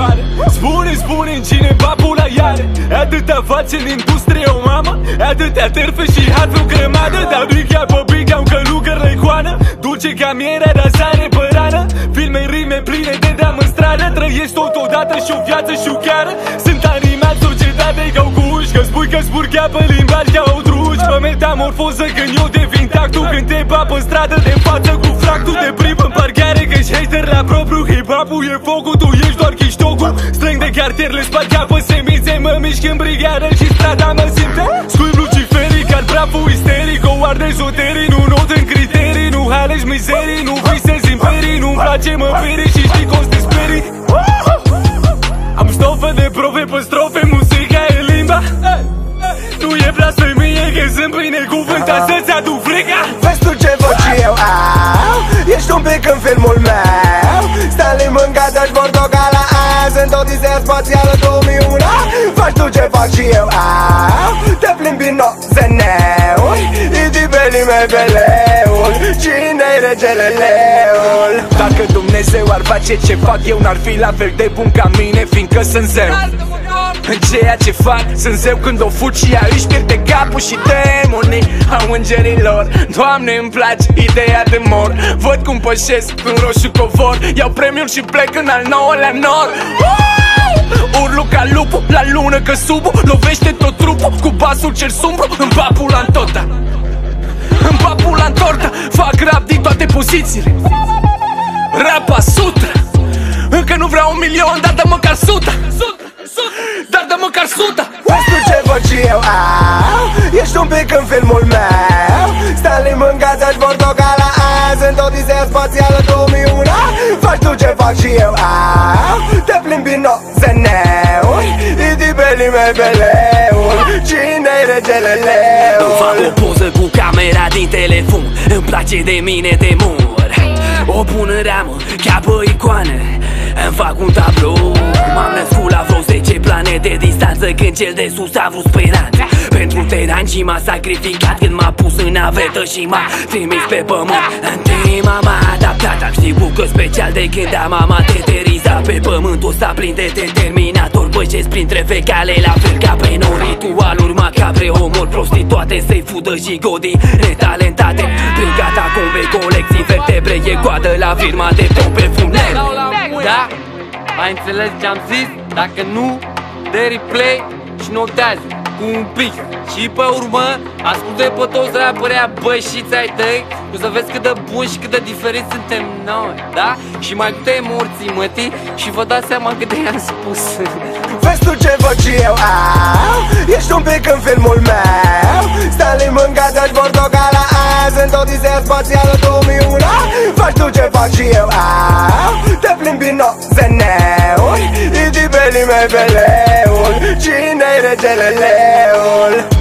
picioare. Spune, spune cine papula iare. Atâtea face în industrie o mamă. Atâtea terfe și harfe o grămadă. Dar bichea pe bichea un călugăr lăicoană Dulce ca mierea, dar sare pe rană Filme, rime pline de deam în stradă. Trăiesc totodată și o viață șuchiară Sunt animat societate ca cu uși. Că spui că spurchea pe limbar ca o druci Mă metamorfoză când eu devin tactul. Când te bap în stradă de față cu fractul. De prim propriu Hip-hop-ul e focul, tu ești doar chiștocul Strâng de cartier, le spart pe semințe Mă mișc în brigadă și strada mă simte. Scuip luciferic, car praful isteric O arde ezoteric, nu not în criterii Nu alegi mizerii, nu visezi imperii Nu-mi place mă peri și știi cum te sperii Am stofă de profe pe strofe, muzica e limba. Nu e blasfemie că sunt binecuvântat să-ți aduc frica. Vezi tu ce văd și eu au? Ești un pic în filmul meu Stalin mânca dashboard o ca la azi. În tot Odisea spațială 2001 Faci tu ce fac și eu. Au Te plimbi în ozeneuri Idi pe limebeleul Cine-i regele leul? Dacă Dumnezeu ar face ce fac eu N-ar fi la fel de bun ca mine Fiindcă sunt zeu. În ceea ce fac Sunt zeu când o fut și ea își pierde capul și demonii Au îngerilor Doamne îmi place ideea de mor. Văd cum pășesc în roșu covor. Iau premiul și plec în al nouălea nor. Urlu ca lupul la lună că subul Lovește tot trupul. Cu basul cel sumbru În papul la tota În papul la torta. Fac rap din toate pozițiile. Rapa sută. Încă nu vreau un milion, dar dă măcar sută. Dar dă măcar sută. Vezi tu ce văd și eu. Au Ești un pic în filmul meu. Stanley mânca dashboard o ca la azi În Odisea spațială 2001 Faci tu ce fac și eu au Te plimbi în ozeneuri Idi pe limebeleul Cine-i regele Îmi fac leul o poză cu camera din telefon Îmi place de mine de mor. O pun în ramă, ca pe icoană Îmi fac un tablou. M-am născut la vreo 10 planete distanță Când cel de sus a vrut speranță Pentru teran și m-a sacrificat Când m-a pus în navetă și m-a trimis pe pământ. În timp m-a adaptat Am știut că special de când am am aterizat Pe pământul ăsta plin de determinator Băjesc printre fecale la fel ca pe nou Ritualuri macabre, omori prostituate Să-i fudă și godii netalentate Prin gata combe, colecții vertebre E coadă la firma de pompe fumnere Da? Ai înțeles ce am zis? Dacă nu, de replay și notează cu un pic. Și pe urmă, ascultă pe toți rapărea bășiți ai tăi? O să vezi cât de bun și cât de diferit suntem noi, da? Și mai câte emoții, mătii Și vă dați seama cât de i-am spus. Vezi tu ce văd și eu au? Ești un pic în filmul meu. Stanley mânca dashboard o ca la azi În Odisea spațială 2001 Faci tu ce fac și eu au? Te plimbi în ozeneuri Idi pe limebeleul Cine-i regele leul